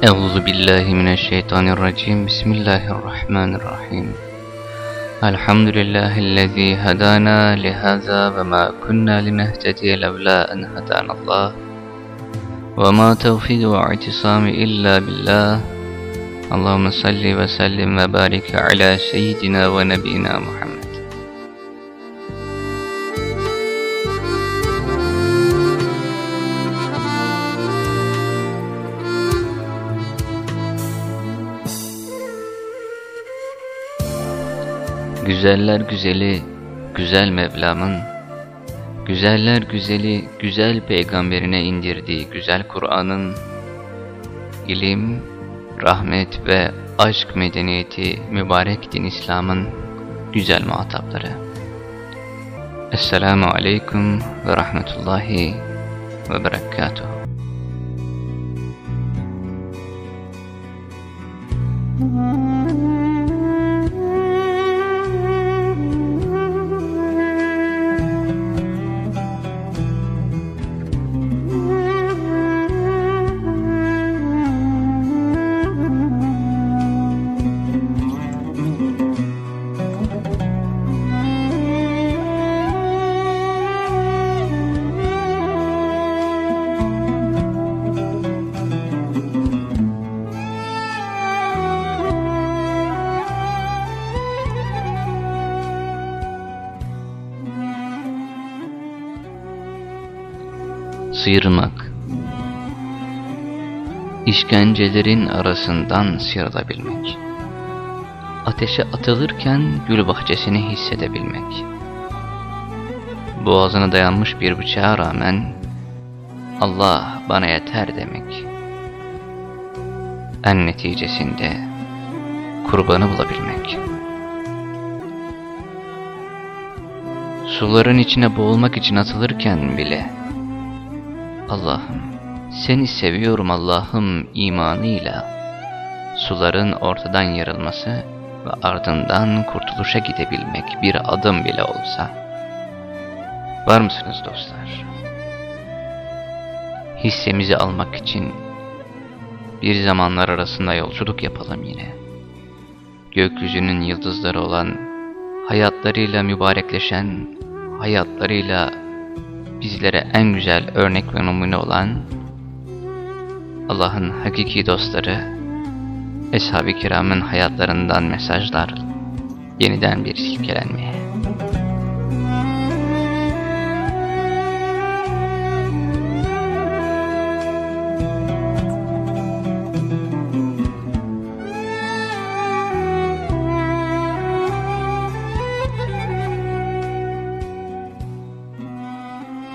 أعوذ بالله من الشيطان الرجيم. بسم الله الرحمن الرحيم. الحمد لله الذي هدانا لهذا وما كنا لنهتدي لولا أن هدانا الله. وما توفيق واعتصام إلا بالله. اللهم صل وسلم وبارك على سيدنا ونبينا محمد. Güzeller güzeli, güzel Mevlam'ın, güzeller güzeli, güzel peygamberine indirdiği güzel Kur'an'ın, ilim, rahmet ve aşk medeniyeti mübarek din İslam'ın güzel muhatapları. Esselamu Aleyküm ve Rahmetullahi ve Berekatuhu. Sıyırmak İşkencelerin arasından sıyrılabilmek. Ateşe atılırken gül bahçesini hissedebilmek. Boğazına dayanmış bir bıçağa rağmen Allah bana yeter demek. En neticesinde kurbanı bulabilmek. Suların içine boğulmak için atılırken bile Allah'ım seni seviyorum Allah'ım imanıyla suların ortadan yarılması ve ardından kurtuluşa gidebilmek bir adım bile olsa. Var mısınız dostlar? Hissemizi almak için bir zamanlar arasında yolculuk yapalım yine. Gökyüzünün yıldızları olan, hayatlarıyla mübarekleşen, hayatlarıyla bizlere en güzel örnek ve numune olan Allah'ın hakiki dostları, Eshab-ı Kiram'ın hayatlarından mesajlar yeniden bir silkelenmeye.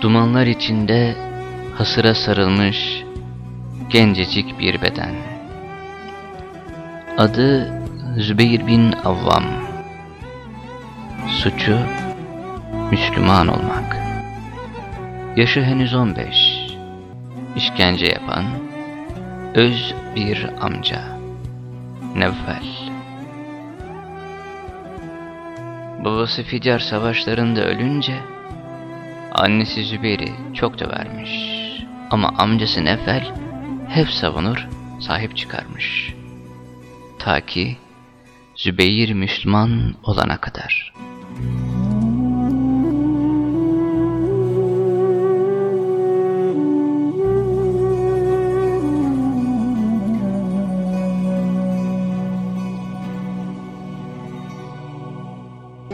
Dumanlar içinde hasıra sarılmış gencecik bir beden. Adı Zübeyir bin Avvam. Suçu Müslüman olmak. Yaşı henüz 15. İşkence yapan öz bir amca. Nevfel. Babası Fidyar savaşlarında ölünce Annesi Zübeyir'i çok dövermiş. Ama amcası Nefel hep savunur, sahip çıkarmış. Ta ki Zübeyir Müslüman olana kadar.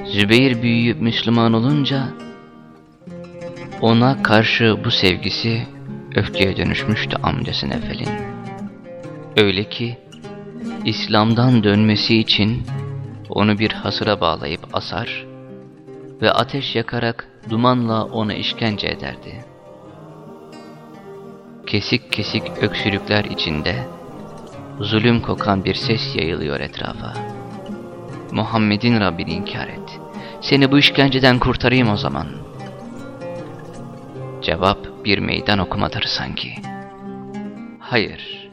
Zübeyir büyüyüp Müslüman olunca ona karşı bu sevgisi öfkeye dönüşmüştü amcası Nefel'in. Öyle ki İslam'dan dönmesi için onu bir hasıra bağlayıp asar ve ateş yakarak dumanla ona işkence ederdi. Kesik kesik öksürükler içinde zulüm kokan bir ses yayılıyor etrafa. Muhammed'in Rabbini inkar et. Seni bu işkenceden kurtarayım o zaman.'' Cevap bir meydan okumadır sanki. Hayır,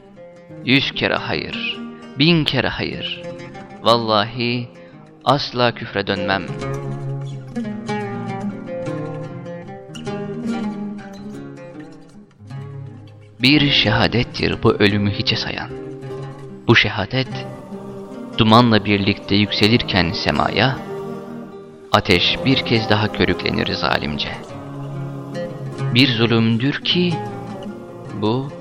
yüz kere hayır, bin kere hayır. Vallahi asla küfre dönmem. Bir şehadettir bu ölümü hiçe sayan. Bu şehadet dumanla birlikte yükselirken semaya, ateş bir kez daha körüklenir zalimce. Bir zulümdür ki bu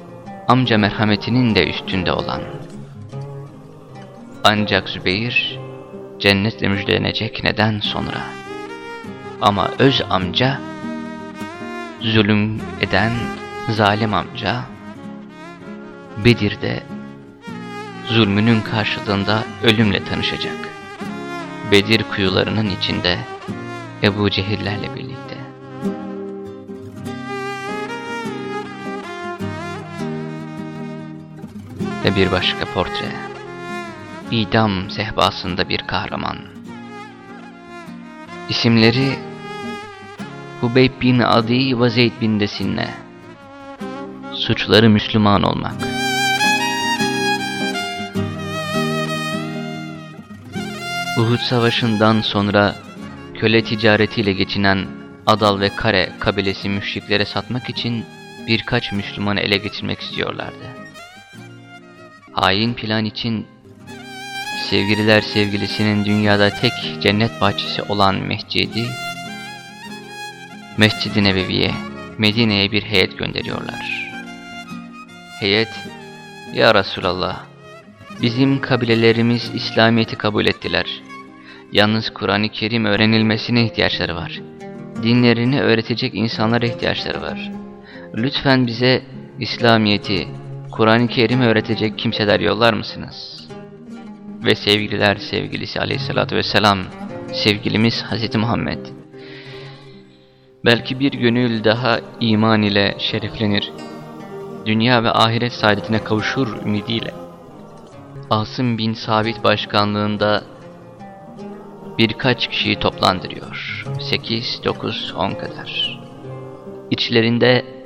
amca merhametinin de üstünde olan. Ancak Zübeyir cennetle müjdelenecek neden sonra. Ama öz amca zulüm eden zalim amca Bedir'de zulmünün karşılığında ölümle tanışacak. Bedir kuyularının içinde Ebu Cehillerle birlikte. Ve bir başka portre. İdam sehbasında bir kahraman. İsimleri Hubeyb bin Adi ve Zeyd bin Desinne. Suçları Müslüman olmak. Uhud Savaşı'ndan sonra köle ticaretiyle geçinen Adal ve Kare kabilesi müşriklere satmak için birkaç Müslümanı ele geçirmek istiyorlardı. Hain plan için sevgililer sevgilisinin dünyada tek cennet bahçesi olan mescidi, Mescid-i Nebevi'ye, Medine'ye bir heyet gönderiyorlar. Heyet, Ya Resulallah, bizim kabilelerimiz İslamiyet'i kabul ettiler. Yalnız Kur'an-ı Kerim öğrenilmesine ihtiyaçları var. Dinlerini öğretecek insanlara ihtiyaçları var. Lütfen bize İslamiyet'i, Kur'an-ı Kerim öğretecek kimseler yollar mısınız? Ve sevgililer sevgilisi aleyhissalatü vesselam, sevgilimiz Hz. Muhammed. Belki bir gönül daha iman ile şereflenir. Dünya ve ahiret saadetine kavuşur ümidiyle. Asım bin Sabit başkanlığında birkaç kişiyi toplandırıyor. 8, 9, 10 kadar. İçlerinde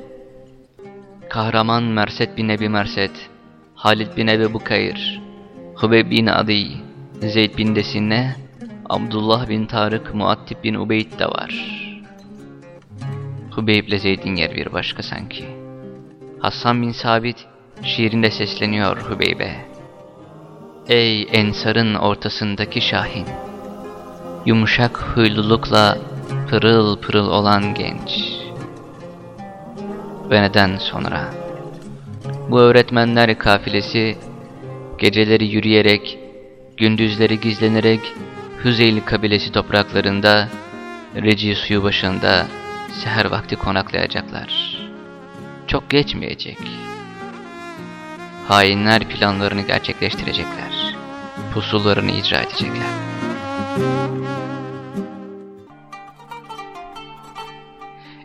kahraman Merset bin Ebi Merset, Halid bin Ebi Bukayr, Hubeyb bin Adi, Zeyd bin Desine, Abdullah bin Tarık, Muattib bin Ubeyd de var. Hubeyb ile Zeyd'in yer bir başka sanki. Hasan bin Sabit şiirinde sesleniyor Hubeyb'e. Ey ensarın ortasındaki şahin! Yumuşak huylulukla pırıl pırıl olan genç. Ve neden sonra? Bu öğretmenler kafilesi geceleri yürüyerek, gündüzleri gizlenerek Hüzeyli kabilesi topraklarında, Reci suyu başında seher vakti konaklayacaklar. Çok geçmeyecek. Hainler planlarını gerçekleştirecekler. Pusullarını icra edecekler.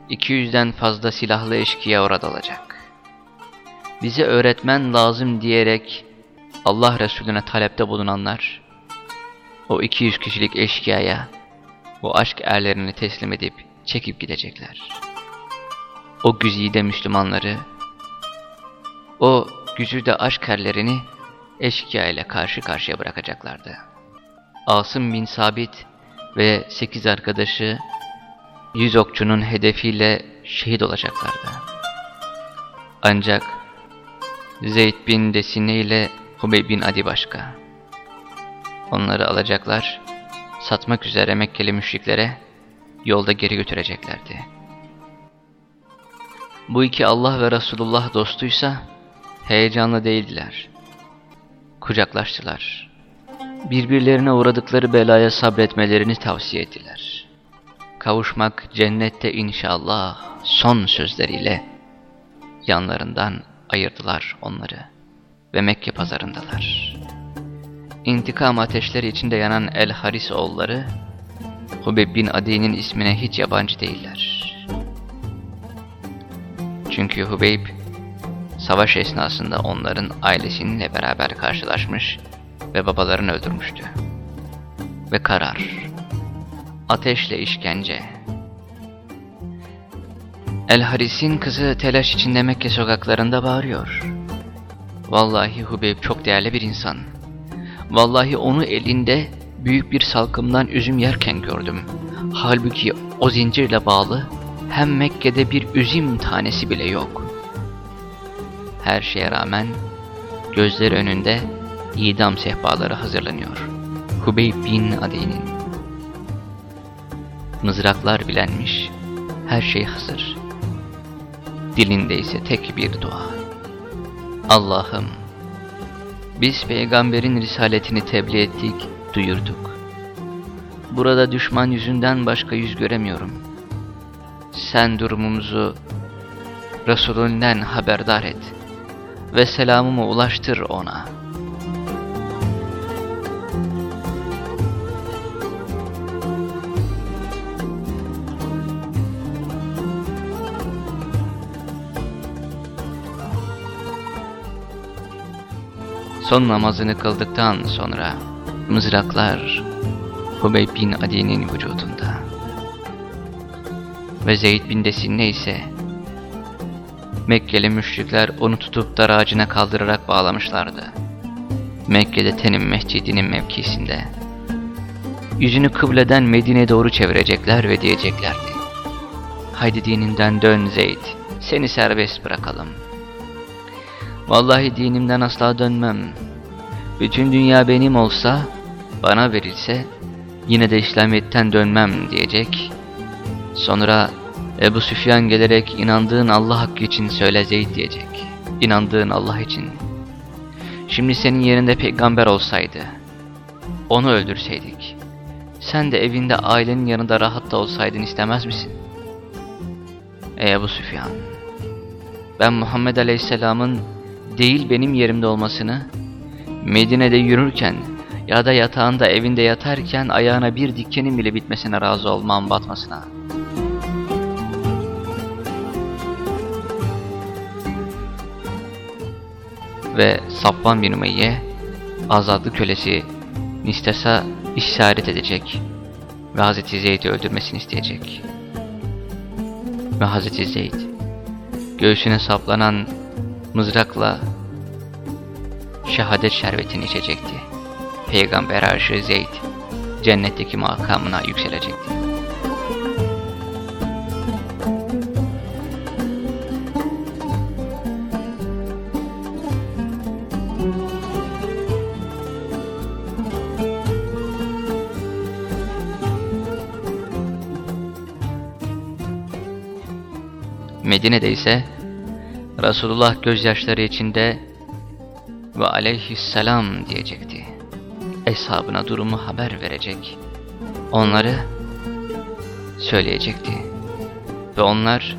İki yüzden fazla silahlı eşkıya orada olacak. Bize öğretmen lazım diyerek Allah Resulüne talepte bulunanlar, o 200 kişilik eşkıyaya, o aşk erlerini teslim edip çekip gidecekler. O güzide Müslümanları, o güzide aşk erlerini eşkıya ile karşı karşıya bırakacaklardı. Asım bin Sabit ve sekiz arkadaşı yüz okçunun hedefiyle şehit olacaklardı. Ancak Zeyd bin Desine ile Hubey bin Adi başka. Onları alacaklar, satmak üzere Mekkeli müşriklere yolda geri götüreceklerdi. Bu iki Allah ve Resulullah dostuysa heyecanlı değildiler. Kucaklaştılar. Birbirlerine uğradıkları belaya sabretmelerini tavsiye ettiler. Kavuşmak cennette inşallah son sözleriyle yanlarından ayırdılar onları ve Mekke pazarındalar. İntikam ateşleri içinde yanan El Haris oğulları Hubeb bin Adi'nin ismine hiç yabancı değiller. Çünkü Hubeyb savaş esnasında onların ailesininle beraber karşılaşmış ve babalarını öldürmüştü. Ve karar, ateşle işkence. El Haris'in kızı telaş içinde Mekke sokaklarında bağırıyor. Vallahi Hubeyb çok değerli bir insan. Vallahi onu elinde büyük bir salkımdan üzüm yerken gördüm. Halbuki o zincirle bağlı hem Mekke'de bir üzüm tanesi bile yok. Her şeye rağmen gözleri önünde idam sehpaları hazırlanıyor. Hubeyb bin Adi'nin. Mızraklar bilenmiş, her şey hazır. Dilinde ise tek bir dua. Allah'ım, biz peygamberin risaletini tebliğ ettik, duyurduk. Burada düşman yüzünden başka yüz göremiyorum. Sen durumumuzu Resulünden haberdar et ve selamımı ulaştır ona. Son namazını kıldıktan sonra mızraklar Hubeyb bin Adi'nin vücudunda ve Zeyd bin Desinne ise Mekkeli müşrikler onu tutup dar ağacına kaldırarak bağlamışlardı. Mekke'de Tenim Mescidi'nin mevkisinde. Yüzünü kıbleden Medine'ye doğru çevirecekler ve diyeceklerdi. Haydi dininden dön Zeyd, seni serbest bırakalım. Vallahi dinimden asla dönmem. Bütün dünya benim olsa, bana verilse, yine de İslamiyet'ten dönmem diyecek. Sonra Ebu Süfyan gelerek inandığın Allah hakkı için söyle Zeyd diyecek. İnandığın Allah için. Şimdi senin yerinde peygamber olsaydı, onu öldürseydik, sen de evinde ailenin yanında rahat da olsaydın istemez misin? Ey Ebu Süfyan, ben Muhammed Aleyhisselam'ın değil benim yerimde olmasını, Medine'de yürürken ya da yatağında evinde yatarken ayağına bir dikenin bile bitmesine razı olmam batmasına. Ve Safvan bin Ümeyye azadlı kölesi Nistes'a işaret edecek ve Hazreti Zeyd'i öldürmesini isteyecek. Ve Hazreti Zeyd göğsüne saplanan mızrakla şehadet şerbetini içecekti. Peygamber arşı Zeyd cennetteki makamına yükselecekti. Medine'de ise Resulullah gözyaşları içinde ve aleyhisselam diyecekti. Eshabına durumu haber verecek. Onları söyleyecekti. Ve onlar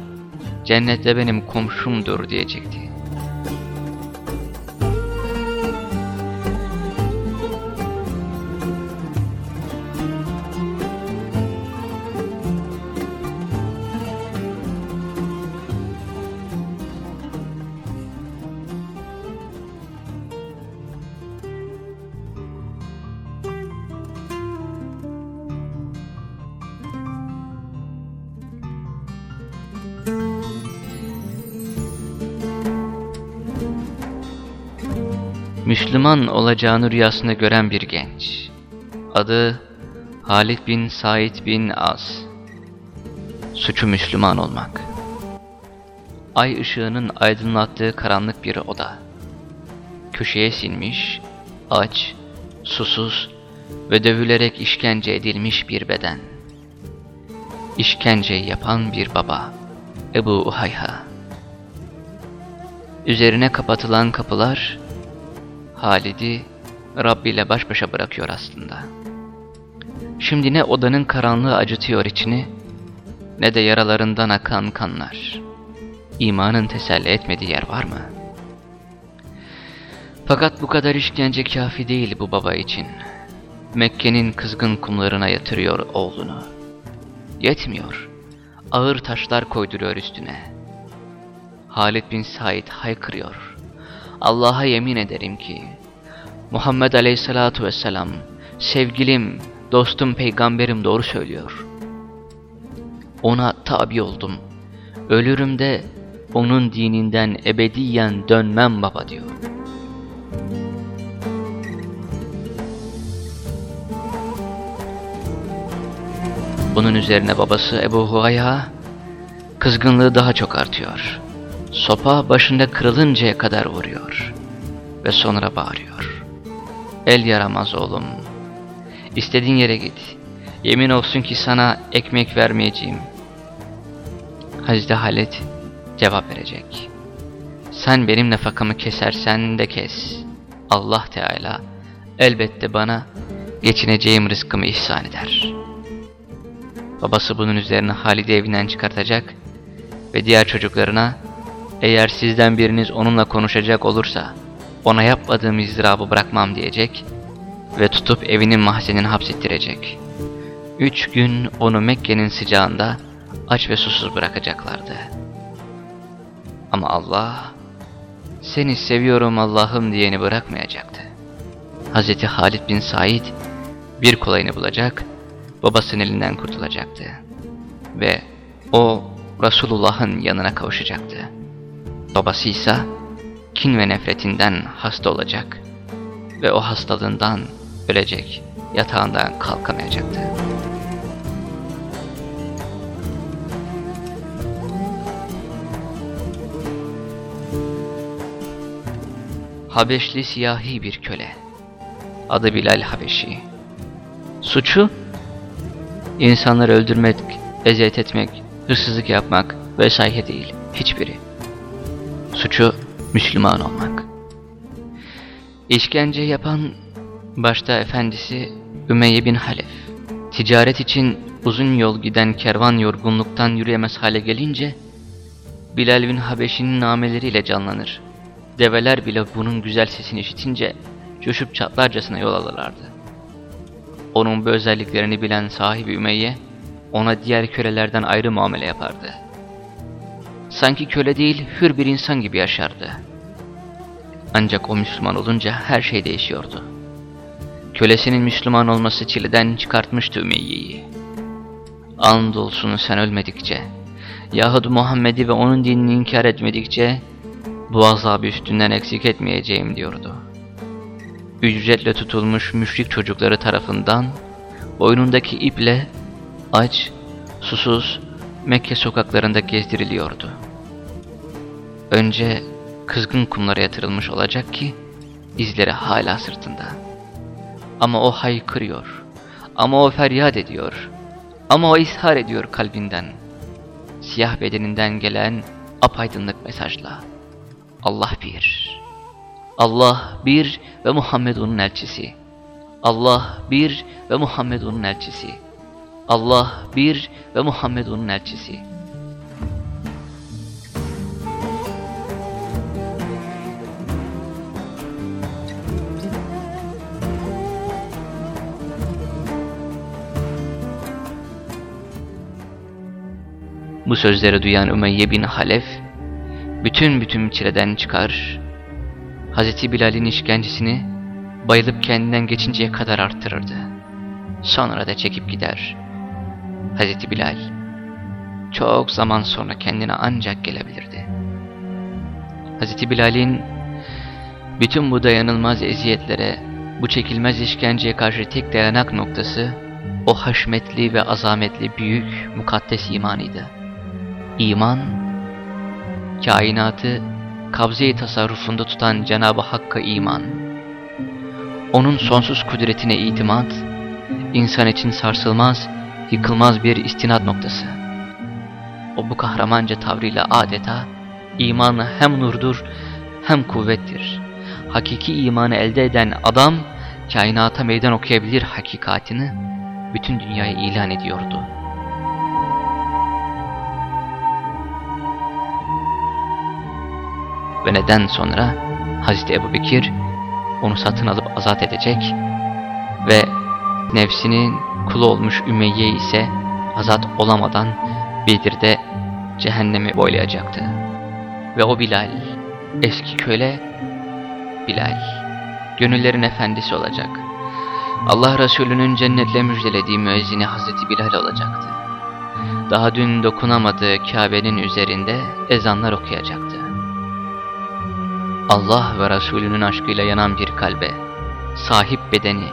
cennette benim komşumdur diyecekti. Müslüman olacağını rüyasında gören bir genç. Adı Halid bin Said bin Az. Suçu Müslüman olmak. Ay ışığının aydınlattığı karanlık bir oda. Köşeye sinmiş, aç, susuz ve dövülerek işkence edilmiş bir beden. İşkence yapan bir baba. Ebu Uhayha. Üzerine kapatılan kapılar Halid'i Rabbi ile baş başa bırakıyor aslında. Şimdi ne odanın karanlığı acıtıyor içini, ne de yaralarından akan kanlar. İmanın teselli etmediği yer var mı? Fakat bu kadar işkence kafi değil bu baba için. Mekke'nin kızgın kumlarına yatırıyor oğlunu. Yetmiyor. Ağır taşlar koyduruyor üstüne. Halid bin Said haykırıyor. Allah'a yemin ederim ki Muhammed Aleyhisselatu Vesselam sevgilim, dostum, peygamberim doğru söylüyor. Ona tabi oldum. Ölürüm de onun dininden ebediyen dönmem baba diyor. Bunun üzerine babası Ebu Huayha kızgınlığı daha çok artıyor. Sopa başında kırılıncaya kadar vuruyor ve sonra bağırıyor. El yaramaz oğlum. İstediğin yere git. Yemin olsun ki sana ekmek vermeyeceğim. Hazreti Halit cevap verecek. Sen benim nafakamı kesersen de kes. Allah Teala elbette bana geçineceğim rızkımı ihsan eder. Babası bunun üzerine Halid'i evinden çıkartacak ve diğer çocuklarına eğer sizden biriniz onunla konuşacak olursa ona yapmadığım izdırabı bırakmam diyecek ve tutup evinin mahzenine hapsettirecek. Üç gün onu Mekke'nin sıcağında aç ve susuz bırakacaklardı. Ama Allah, seni seviyorum Allah'ım diyeni bırakmayacaktı. Hz. Halid bin Said bir kolayını bulacak, babasının elinden kurtulacaktı. Ve o Resulullah'ın yanına kavuşacaktı. Babası ise kin ve nefretinden hasta olacak ve o hastalığından ölecek, yatağından kalkamayacaktı. Habeşli siyahi bir köle. Adı Bilal Habeşi. Suçu, insanları öldürmek, eziyet etmek, hırsızlık yapmak vesaire değil, hiçbiri. Suçu Müslüman olmak. İşkence yapan başta efendisi Ümeyye bin Halef. Ticaret için uzun yol giden kervan yorgunluktan yürüyemez hale gelince Bilal bin Habeşi'nin nameleriyle canlanır. Develer bile bunun güzel sesini işitince coşup çatlarcasına yol alırlardı. Onun bu özelliklerini bilen sahibi Ümeyye ona diğer kölelerden ayrı muamele yapardı. Sanki köle değil hür bir insan gibi yaşardı. Ancak o Müslüman olunca her şey değişiyordu. Kölesinin Müslüman olması çileden çıkartmıştı Ümeyye'yi. Andolsun sen ölmedikçe, yahut Muhammed'i ve onun dinini inkar etmedikçe, bu azabı üstünden eksik etmeyeceğim diyordu. Ücretle tutulmuş müşrik çocukları tarafından, boynundaki iple, aç, susuz, Mekke sokaklarında gezdiriliyordu. Önce kızgın kumlara yatırılmış olacak ki, izleri hala sırtında. Ama o haykırıyor, ama o feryat ediyor, ama o ishar ediyor kalbinden. Siyah bedeninden gelen apaydınlık mesajla. Allah bir. Allah bir ve Muhammed onun elçisi. Allah bir ve Muhammed onun elçisi. Allah bir ve Muhammed onun elçisi. Bu sözleri duyan Ümeyye bin Halef, bütün bütün çileden çıkar, Hz. Bilal'in işkencesini bayılıp kendinden geçinceye kadar arttırırdı. Sonra da çekip gider. Hz. Bilal, çok zaman sonra kendine ancak gelebilirdi. Hz. Bilal'in bütün bu dayanılmaz eziyetlere, bu çekilmez işkenceye karşı tek dayanak noktası, o haşmetli ve azametli büyük mukaddes imanıydı. İman, kainatı kabze-i tasarrufunda tutan Cenab-ı Hakk'a iman, onun sonsuz kudretine itimat, insan için sarsılmaz, yıkılmaz bir istinad noktası. O bu kahramanca tavrıyla adeta imanı hem nurdur hem kuvvettir. Hakiki imanı elde eden adam kainata meydan okuyabilir hakikatini bütün dünyaya ilan ediyordu. Ve neden sonra Hazreti Ebu Bekir onu satın alıp azat edecek ve nefsinin kulu olmuş Ümeyye ise azat olamadan Bedir'de cehennemi boylayacaktı. Ve o Bilal, eski köle Bilal, gönüllerin efendisi olacak. Allah Resulü'nün cennetle müjdelediği müezzini Hazreti Bilal olacaktı. Daha dün dokunamadığı Kabe'nin üzerinde ezanlar okuyacaktı. Allah ve Resulünün aşkıyla yanan bir kalbe, sahip bedeni,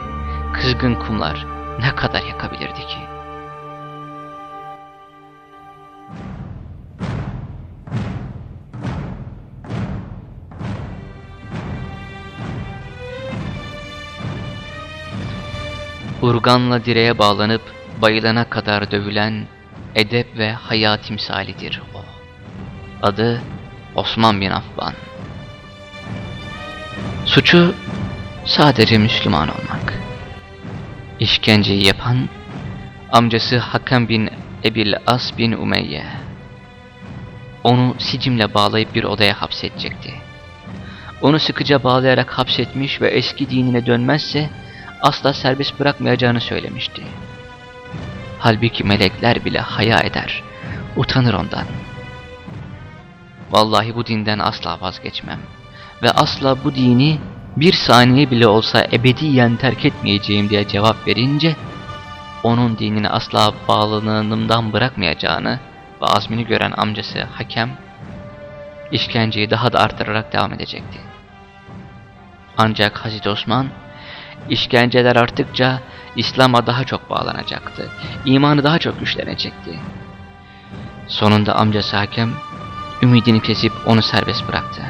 kızgın kumlar ne kadar yakabilirdi ki? urganla direğe bağlanıp bayılana kadar dövülen edep ve hayat timsalidir o. Adı Osman bin Affan. Suçu sadece Müslüman olmak. İşkenceyi yapan amcası Hakan bin Ebil As bin Umeyye. Onu sicimle bağlayıp bir odaya hapsedecekti. Onu sıkıca bağlayarak hapsetmiş ve eski dinine dönmezse asla serbest bırakmayacağını söylemişti. Halbuki melekler bile haya eder, utanır ondan. Vallahi bu dinden asla vazgeçmem ve asla bu dini bir saniye bile olsa ebediyen terk etmeyeceğim diye cevap verince, onun dinine asla bağlılığımdan bırakmayacağını ve azmini gören amcası Hakem, işkenceyi daha da arttırarak devam edecekti. Ancak Hazreti Osman, işkenceler arttıkça İslam'a daha çok bağlanacaktı. İmanı daha çok güçlenecekti. Sonunda amcası Hakem, ümidini kesip onu serbest bıraktı.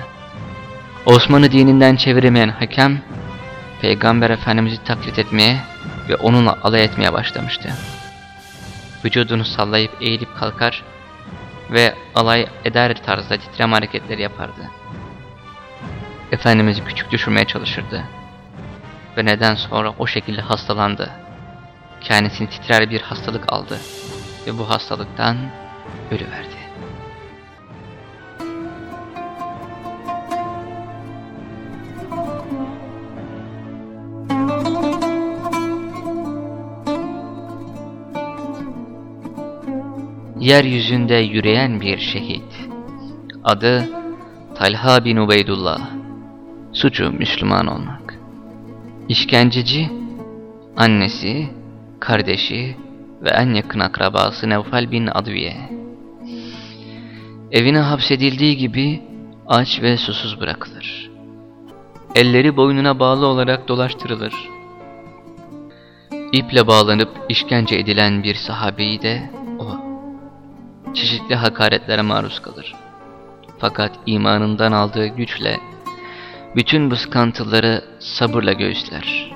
Osmanlı dininden çeviremeyen hakem, Peygamber Efendimiz'i taklit etmeye ve onunla alay etmeye başlamıştı. Vücudunu sallayıp eğilip kalkar ve alay eder tarzda titrem hareketleri yapardı. Efendimiz'i küçük düşürmeye çalışırdı. Ve neden sonra o şekilde hastalandı. Kendisini titrer bir hastalık aldı ve bu hastalıktan ölüverdi. Yeryüzünde yürüyen bir şehit. Adı Talha bin Ubeydullah. Suçu Müslüman olmak. İşkenceci, annesi, kardeşi ve en yakın akrabası Nevfal bin Adviye. Evine hapsedildiği gibi aç ve susuz bırakılır. Elleri boynuna bağlı olarak dolaştırılır. İple bağlanıp işkence edilen bir sahabeyi de çeşitli hakaretlere maruz kalır. Fakat imanından aldığı güçle bütün bu sıkıntıları sabırla göğüsler.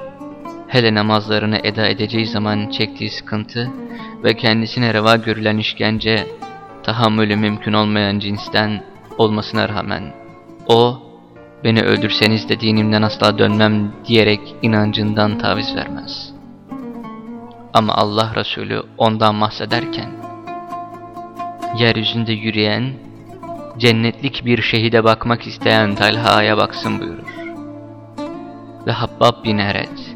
Hele namazlarını eda edeceği zaman çektiği sıkıntı ve kendisine reva görülen işkence tahammülü mümkün olmayan cinsten olmasına rağmen o beni öldürseniz de dinimden asla dönmem diyerek inancından taviz vermez. Ama Allah Resulü ondan bahsederken yeryüzünde yürüyen, cennetlik bir şehide bakmak isteyen Talha'ya baksın buyurur. Ve Habbab bin Eret,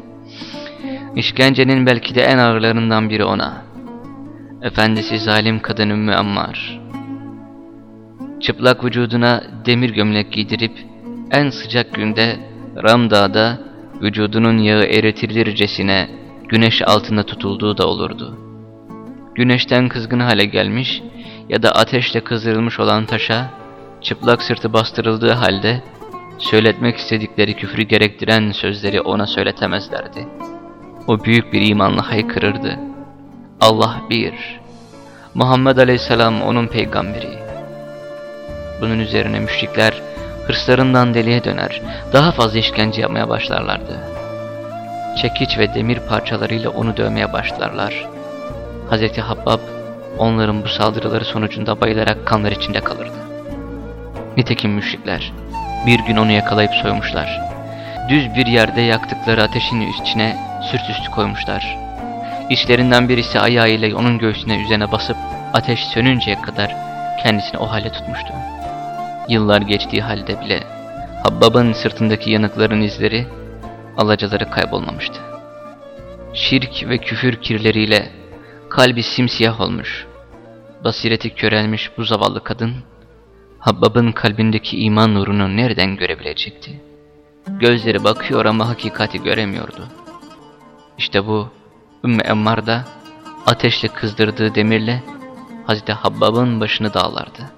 işkencenin belki de en ağırlarından biri ona. Efendisi zalim kadın Ümmü. Çıplak vücuduna demir gömlek giydirip en sıcak günde Ramda'da vücudunun yağı eritilircesine güneş altında tutulduğu da olurdu. Güneşten kızgın hale gelmiş ya da ateşle kızdırılmış olan taşa çıplak sırtı bastırıldığı halde söyletmek istedikleri küfrü gerektiren sözleri ona söyletemezlerdi. O büyük bir imanla haykırırdı. Allah bir, Muhammed Aleyhisselam onun peygamberi. Bunun üzerine müşrikler hırslarından deliye döner, daha fazla işkence yapmaya başlarlardı. Çekiç ve demir parçalarıyla onu dövmeye başlarlar. Hz. Habbab onların bu saldırıları sonucunda bayılarak kanlar içinde kalırdı. Nitekim müşrikler bir gün onu yakalayıp soymuşlar. Düz bir yerde yaktıkları ateşin içine sürt üstü koymuşlar. İşlerinden birisi ayağıyla onun göğsüne üzerine basıp ateş sönünceye kadar kendisini o hale tutmuştu. Yıllar geçtiği halde bile Habbab'ın sırtındaki yanıkların izleri, alacaları kaybolmamıştı. Şirk ve küfür kirleriyle Kalbi simsiyah olmuş. Basireti körelmiş bu zavallı kadın, Habbab'ın kalbindeki iman nurunu nereden görebilecekti? Gözleri bakıyor ama hakikati göremiyordu. İşte bu Ümmü Emmar da ateşle kızdırdığı demirle Hazreti Habbab'ın başını dağlardı.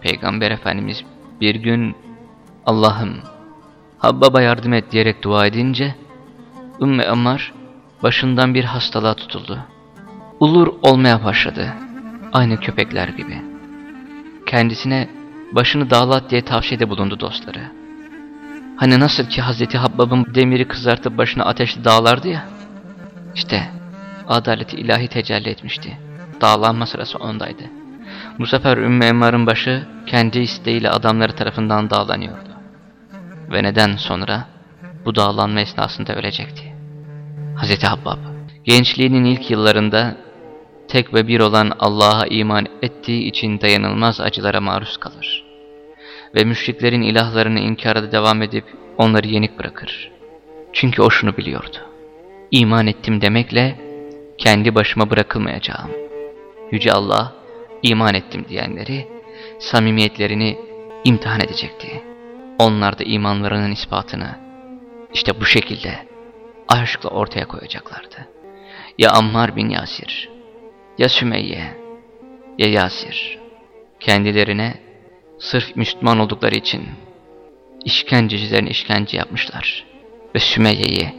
Peygamber Efendimiz bir gün Allah'ım Habbab'a yardım et diyerek dua edince Ümmü Emmar başından bir hastalığa tutuldu ulur olmaya başladı. Aynı köpekler gibi. Kendisine başını dağlat diye tavsiyede bulundu dostları. Hani nasıl ki Hazreti Habbab'ın demiri kızartıp başını ateşli dağlardı ya. İşte adaleti ilahi tecelli etmişti. Dağlanma sırası ondaydı. Bu sefer Ümmü Emmar'ın başı kendi isteğiyle adamları tarafından dağlanıyordu. Ve neden sonra bu dağlanma esnasında ölecekti. Hazreti Habbab gençliğinin ilk yıllarında tek ve bir olan Allah'a iman ettiği için dayanılmaz acılara maruz kalır. Ve müşriklerin ilahlarını inkara devam edip onları yenik bırakır. Çünkü o şunu biliyordu. İman ettim demekle kendi başıma bırakılmayacağım. Yüce Allah iman ettim diyenleri, samimiyetlerini imtihan edecekti. Onlar da imanlarının ispatını işte bu şekilde aşkla ortaya koyacaklardı. Ya Ammar bin Yasir, ya Sümeyye, ya Yasir kendilerine sırf Müslüman oldukları için işkencecilerin işkence yapmışlar. Ve Sümeyye'yi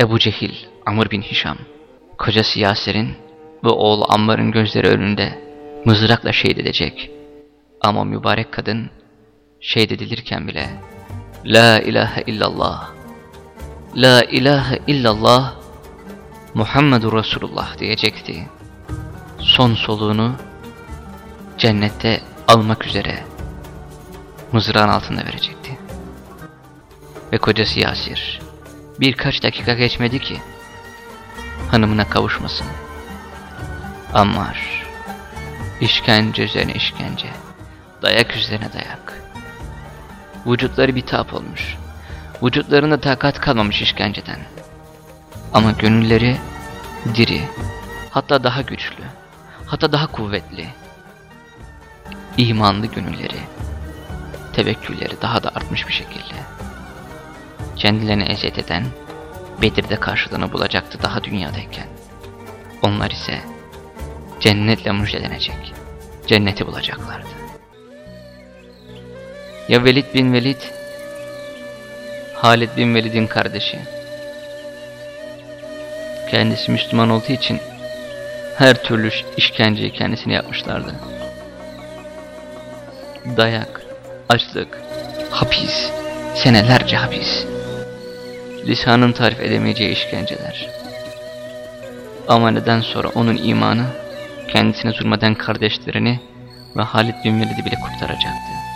Ebu Cehil, Amr bin Hişam, kocası Yasir'in ve oğlu Ammar'ın gözleri önünde mızrakla şehit edecek. Ama mübarek kadın şehit edilirken bile La ilahe illallah, La ilahe illallah, Muhammedur Resulullah diyecekti. Son soluğunu cennette almak üzere mızrağın altında verecekti. Ve kocası Yasir birkaç dakika geçmedi ki hanımına kavuşmasın. Ammar, işkence üzerine işkence, dayak üzerine dayak. Vücutları bitap olmuş, vücutlarında takat kalmamış işkenceden. Ama gönülleri diri, hatta daha güçlü, hatta daha kuvvetli. İmanlı gönülleri, tevekkülleri daha da artmış bir şekilde. Kendilerini eziyet eden, Bedir'de karşılığını bulacaktı daha dünyadayken. Onlar ise cennetle müjdelenecek, cenneti bulacaklardı. Ya Velid bin Velid, Halid bin Velid'in kardeşi. Kendisi Müslüman olduğu için her türlü işkenceyi kendisine yapmışlardı. Dayak, açlık, hapis, senelerce hapis. Lisanın tarif edemeyeceği işkenceler. Ama neden sonra onun imanı kendisine zulmeden kardeşlerini ve Halid bin Velid'i bile kurtaracaktı.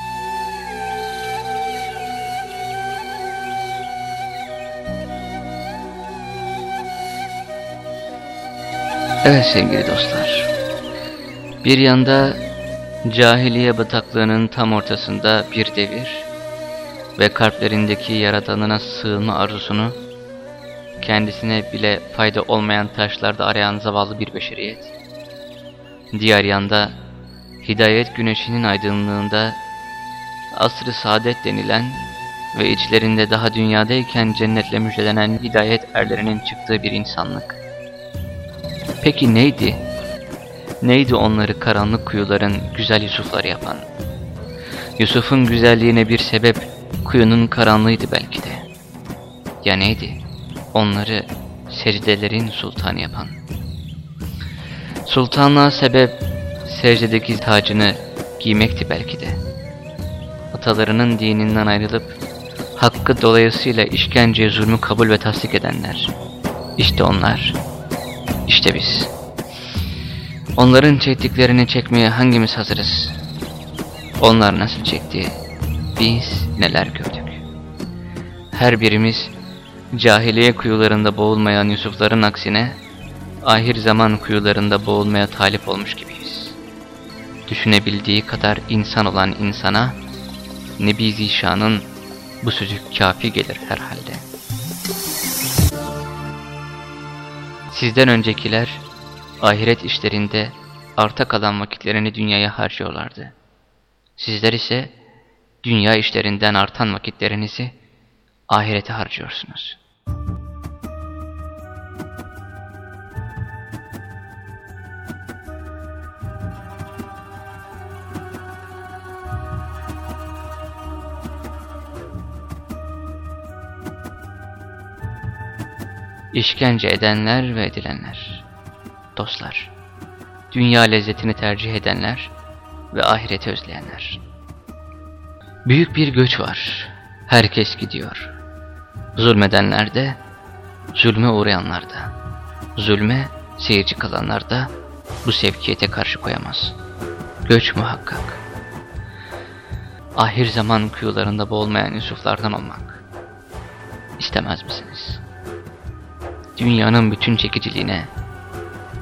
Evet sevgili dostlar. Bir yanda cahiliye bataklığının tam ortasında bir devir ve kalplerindeki yaradanına sığınma arzusunu kendisine bile fayda olmayan taşlarda arayan zavallı bir beşeriyet. Diğer yanda hidayet güneşinin aydınlığında asrı saadet denilen ve içlerinde daha dünyadayken cennetle müjdelenen hidayet erlerinin çıktığı bir insanlık. Peki neydi? Neydi onları karanlık kuyuların güzel Yusufları yapan? Yusuf'un güzelliğine bir sebep kuyunun karanlığıydı belki de. Ya neydi? Onları secdelerin sultanı yapan. Sultanlığa sebep secdedeki tacını giymekti belki de. Atalarının dininden ayrılıp hakkı dolayısıyla işkence zulmü kabul ve tasdik edenler. İşte onlar. İşte biz. Onların çektiklerini çekmeye hangimiz hazırız? Onlar nasıl çekti? Biz neler gördük? Her birimiz cahiliye kuyularında boğulmayan Yusufların aksine ahir zaman kuyularında boğulmaya talip olmuş gibiyiz. Düşünebildiği kadar insan olan insana Nebi Zişan'ın bu sözü kafi gelir herhalde. Sizden öncekiler ahiret işlerinde arta kalan vakitlerini dünyaya harcıyorlardı. Sizler ise dünya işlerinden artan vakitlerinizi ahirete harcıyorsunuz. İşkence edenler ve edilenler. Dostlar, dünya lezzetini tercih edenler ve ahireti özleyenler. Büyük bir göç var. Herkes gidiyor. Zulmedenler de, zulme uğrayanlar da. Zulme seyirci kalanlar da bu sevkiyete karşı koyamaz. Göç muhakkak. Ahir zaman kuyularında boğulmayan Yusuflardan olmak. istemez misiniz? Dünyanın bütün çekiciliğine,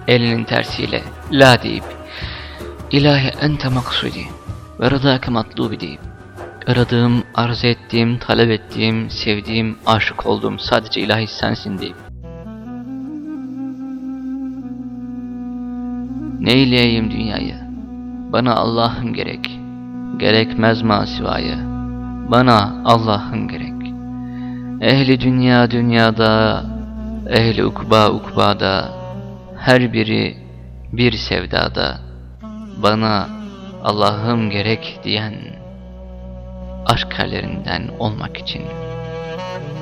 elinin tersiyle la deyip, ilahi ente maksudi ve rıdâke matlubi deyip, aradığım, arzu ettiğim, talep ettiğim, sevdiğim, aşık olduğum sadece ilahi sensin deyip, Neyleyeyim dünyayı? Bana Allah'ın gerek. Gerekmez masivayı. Bana Allah'ın gerek. Ehli dünya dünyada, ehli ukba ukbada, her biri bir sevdada, bana Allah'ım gerek diyen aşk erlerinden olmak için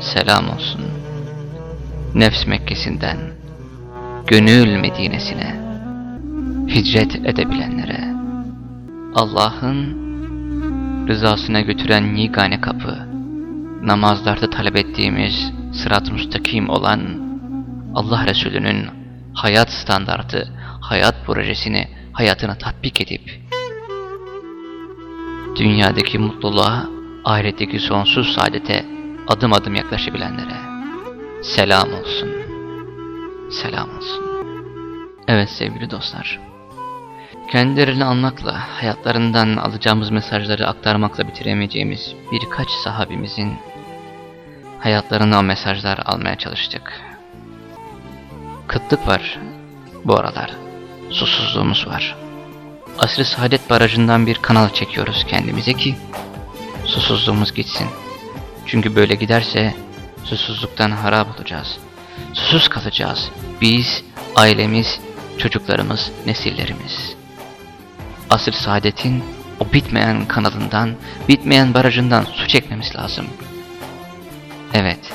selam olsun. Nefs Mekkesi'nden, gönül Medine'sine, hicret edebilenlere, Allah'ın rızasına götüren yegane kapı, namazlarda talep ettiğimiz sırat müstakim olan Allah Resulü'nün hayat standartı, hayat projesini hayatına tatbik edip, dünyadaki mutluluğa, ahiretteki sonsuz saadete adım adım yaklaşabilenlere selam olsun. Selam olsun. Evet sevgili dostlar. Kendilerini anmakla, hayatlarından alacağımız mesajları aktarmakla bitiremeyeceğimiz birkaç sahabimizin hayatlarına mesajlar almaya çalıştık. Kıtlık var bu aralar. Susuzluğumuz var. Asr-ı Saadet Barajı'ndan bir kanal çekiyoruz kendimize ki susuzluğumuz gitsin. Çünkü böyle giderse susuzluktan harap olacağız. Susuz kalacağız. Biz, ailemiz, çocuklarımız, nesillerimiz. Asr Saadet'in o bitmeyen kanalından, bitmeyen barajından su çekmemiz lazım. Evet,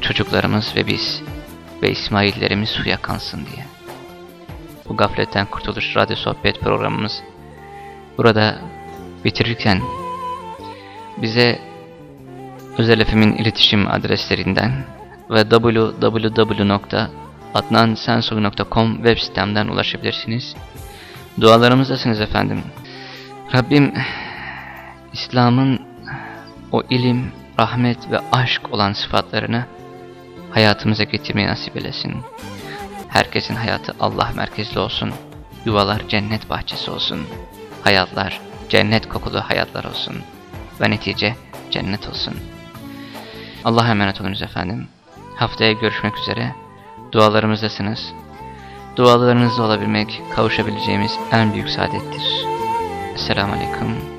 çocuklarımız ve biz ve İsmaillerimiz suya kansın diye. Bu gafletten kurtuluş radyo sohbet programımız burada bitirirken bize Özel FM'in iletişim adreslerinden ve www.adnansensoy.com web sitemden ulaşabilirsiniz. Dualarımızdasınız efendim. Rabbim İslam'ın o ilim, rahmet ve aşk olan sıfatlarını hayatımıza getirmeyi nasip eylesin. Herkesin hayatı Allah merkezli olsun. Yuvalar cennet bahçesi olsun. Hayatlar cennet kokulu hayatlar olsun. Ve netice cennet olsun. Allah'a emanet olunuz efendim. Haftaya görüşmek üzere. Dualarımızdasınız. Dualarınızda olabilmek, kavuşabileceğimiz en büyük saadettir. Esselamu Aleyküm